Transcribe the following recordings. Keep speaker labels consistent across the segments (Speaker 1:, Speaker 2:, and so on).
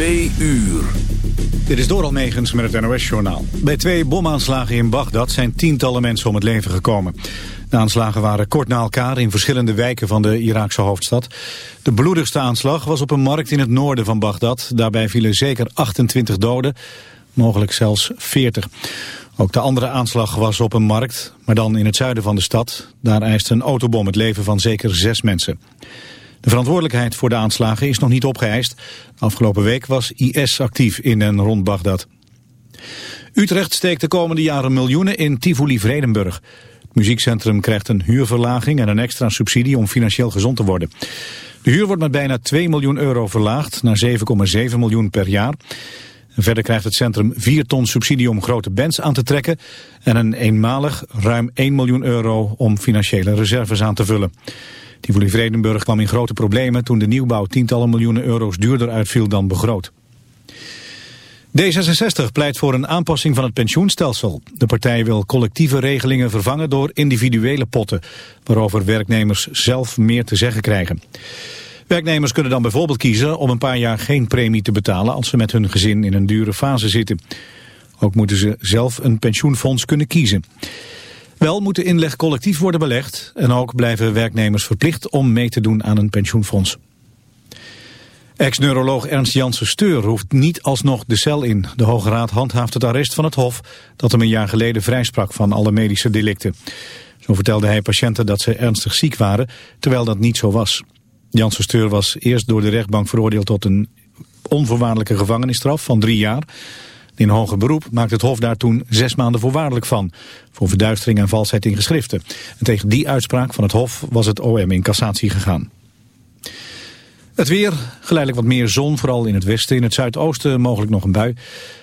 Speaker 1: Twee uur.
Speaker 2: Dit is Doral Megens met het NOS-journaal. Bij twee bomaanslagen in Bagdad zijn tientallen mensen om het leven gekomen. De aanslagen waren kort na elkaar in verschillende wijken van de Iraakse hoofdstad. De bloedigste aanslag was op een markt in het noorden van Bagdad. Daarbij vielen zeker 28 doden, mogelijk zelfs 40. Ook de andere aanslag was op een markt, maar dan in het zuiden van de stad. Daar eiste een autobom het leven van zeker zes mensen. De verantwoordelijkheid voor de aanslagen is nog niet opgeëist. Afgelopen week was IS actief in en rond Bagdad. Utrecht steekt de komende jaren miljoenen in Tivoli-Vredenburg. Het muziekcentrum krijgt een huurverlaging en een extra subsidie om financieel gezond te worden. De huur wordt met bijna 2 miljoen euro verlaagd naar 7,7 miljoen per jaar. verder krijgt het centrum 4 ton subsidie om grote bands aan te trekken... en een eenmalig ruim 1 miljoen euro om financiële reserves aan te vullen. Tivoli Vredenburg kwam in grote problemen toen de nieuwbouw tientallen miljoenen euro's duurder uitviel dan begroot. D66 pleit voor een aanpassing van het pensioenstelsel. De partij wil collectieve regelingen vervangen door individuele potten, waarover werknemers zelf meer te zeggen krijgen. Werknemers kunnen dan bijvoorbeeld kiezen om een paar jaar geen premie te betalen als ze met hun gezin in een dure fase zitten. Ook moeten ze zelf een pensioenfonds kunnen kiezen. Wel moet de inleg collectief worden belegd en ook blijven werknemers verplicht om mee te doen aan een pensioenfonds. Ex-neuroloog Ernst Janssen Steur hoeft niet alsnog de cel in. De Hoge Raad handhaaft het arrest van het Hof dat hem een jaar geleden vrijsprak van alle medische delicten. Zo vertelde hij patiënten dat ze ernstig ziek waren, terwijl dat niet zo was. Janssen Steur was eerst door de rechtbank veroordeeld tot een onvoorwaardelijke gevangenisstraf van drie jaar. In hoger beroep maakt het Hof daar toen zes maanden voorwaardelijk van. Voor verduistering en valsheid in geschriften. En tegen die uitspraak van het Hof was het OM in cassatie gegaan. Het weer, geleidelijk wat meer zon, vooral in het westen. In het zuidoosten mogelijk nog een bui.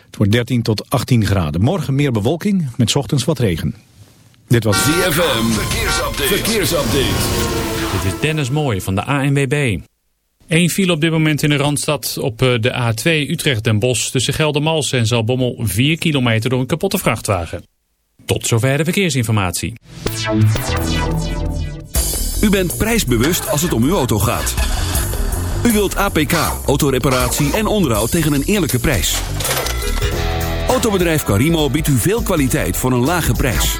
Speaker 2: Het wordt 13 tot 18 graden. Morgen meer bewolking, met ochtends wat regen.
Speaker 1: Dit was ZFM, verkeersupdate. verkeersupdate.
Speaker 3: Dit is Dennis Mooij van de ANWB. Eén file op dit moment in de Randstad op eh, de A2 Utrecht-Den Bosch tussen Geldermalsen en Zalbommel 4 kilometer door een kapotte vrachtwagen. Tot zover de verkeersinformatie.
Speaker 1: U bent prijsbewust als het om uw auto gaat. U wilt APK, autoreparatie en onderhoud tegen een eerlijke prijs. Autobedrijf Carimo biedt u veel kwaliteit voor een lage prijs.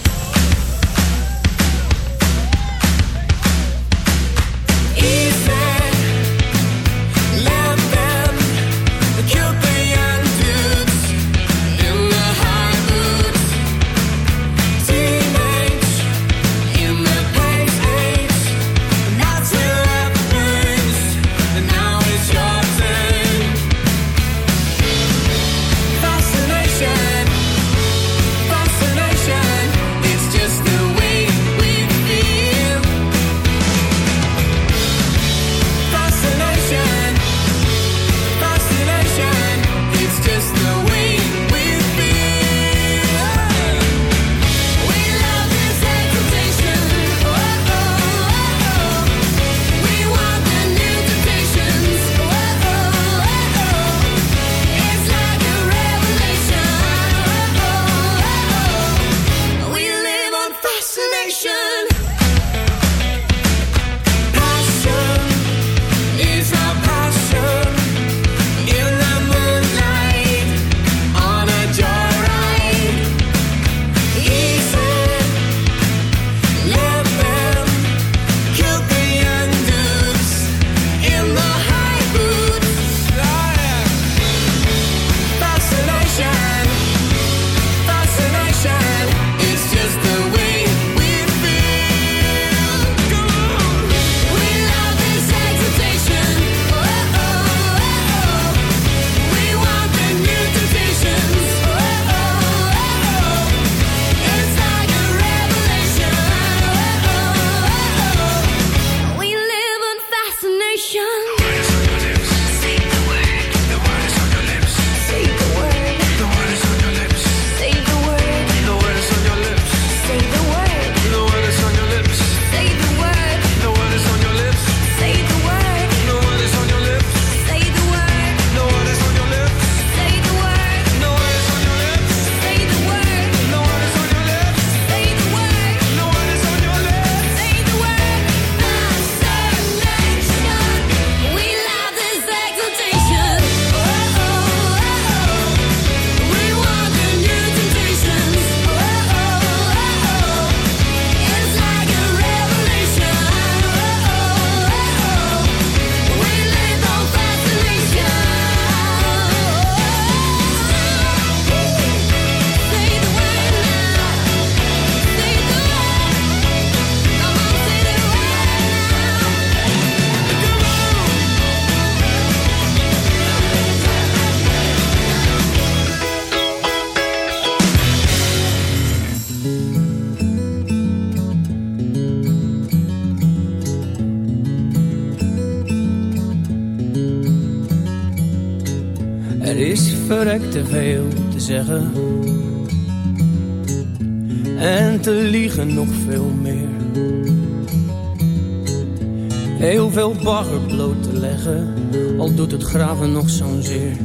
Speaker 4: Al doet het graven nog zo'n zeer.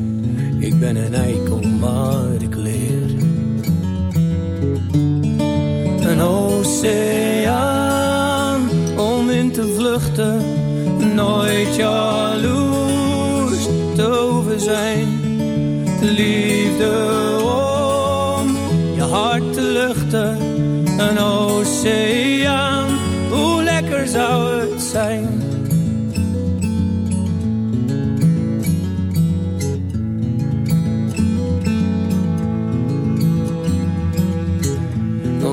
Speaker 4: Ik ben een eikel, maar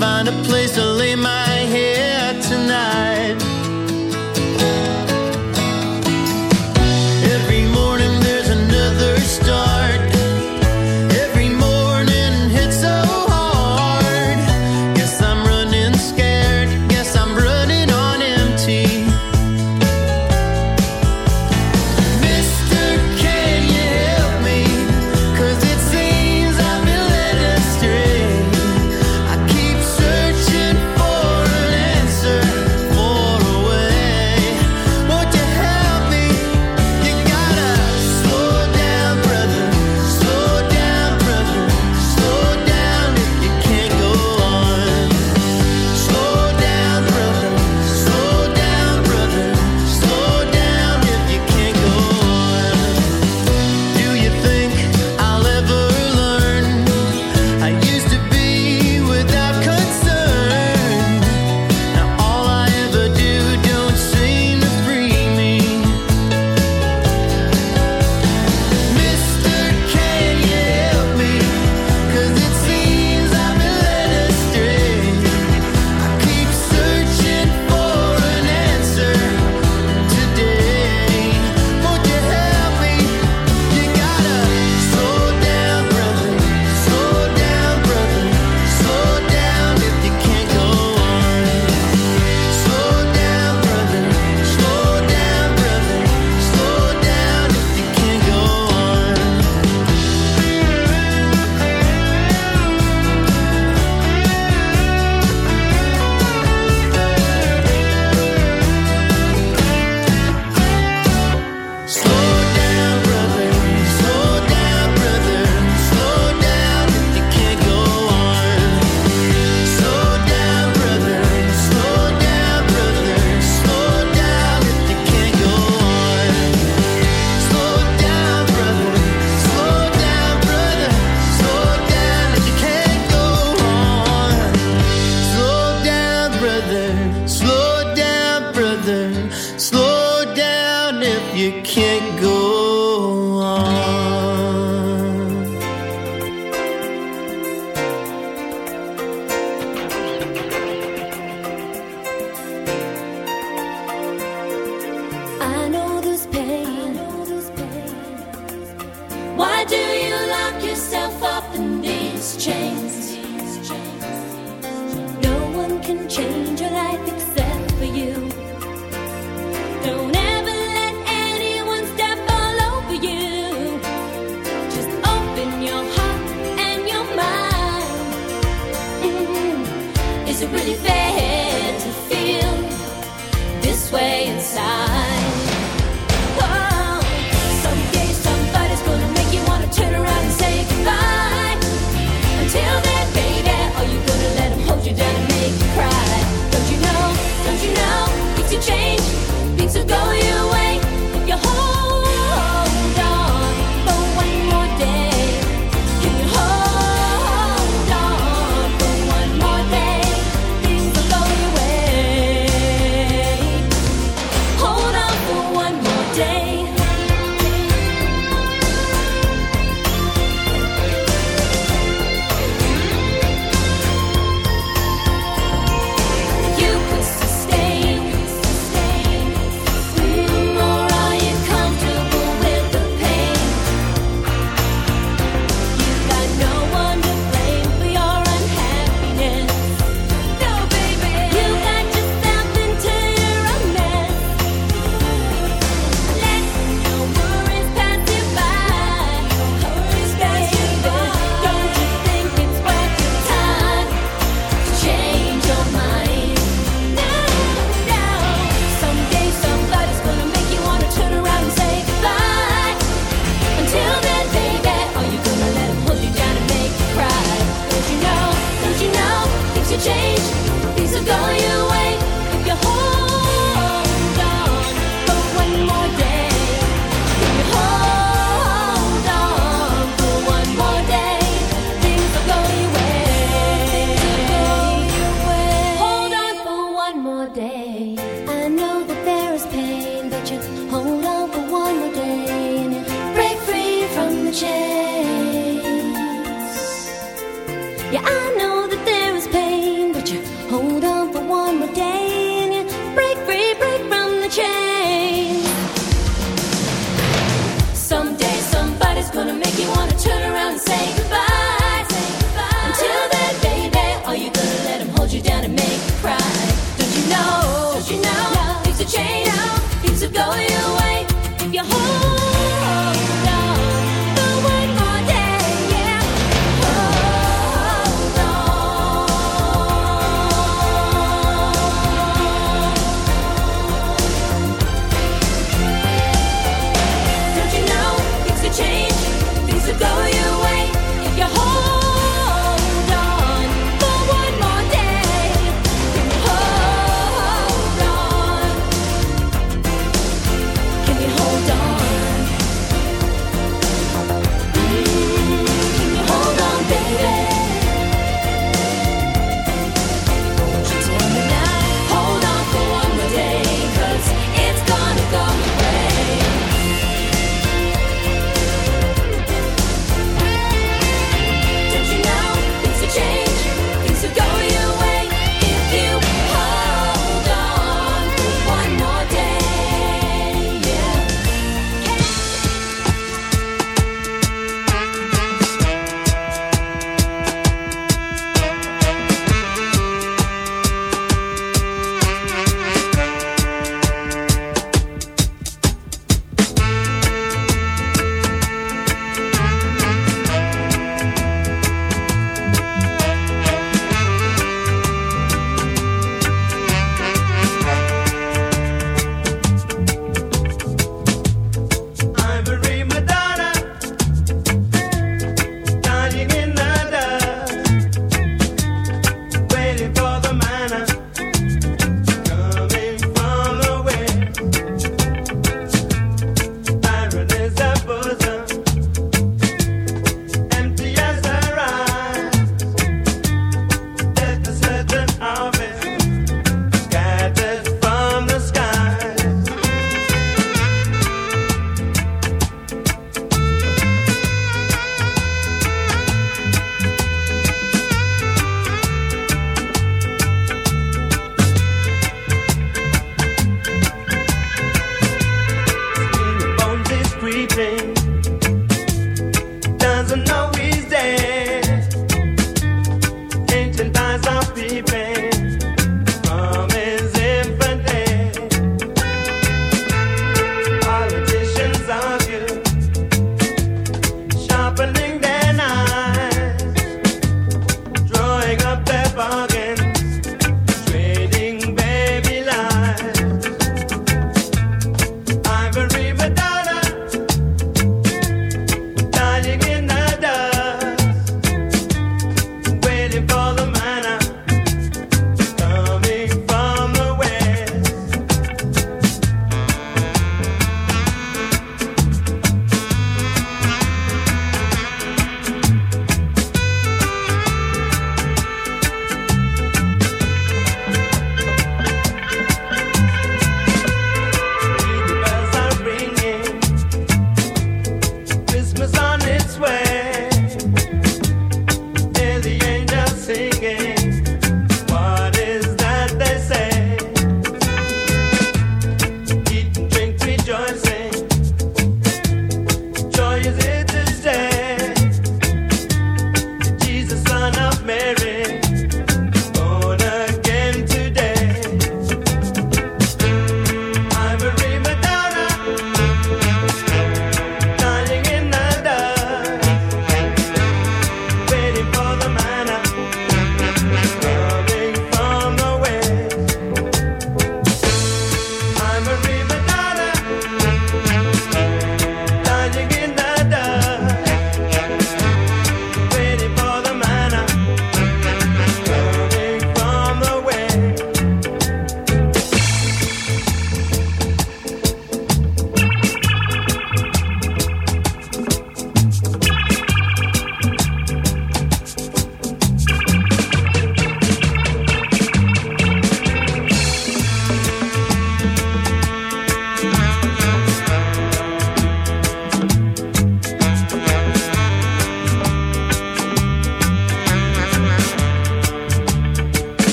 Speaker 5: find a place to lay my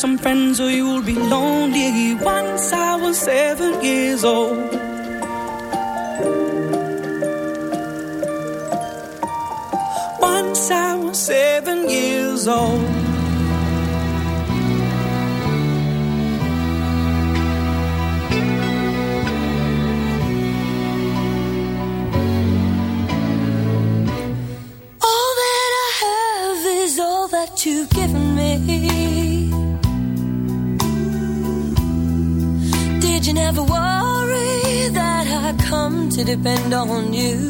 Speaker 6: some friends or you'll be
Speaker 7: depend on you?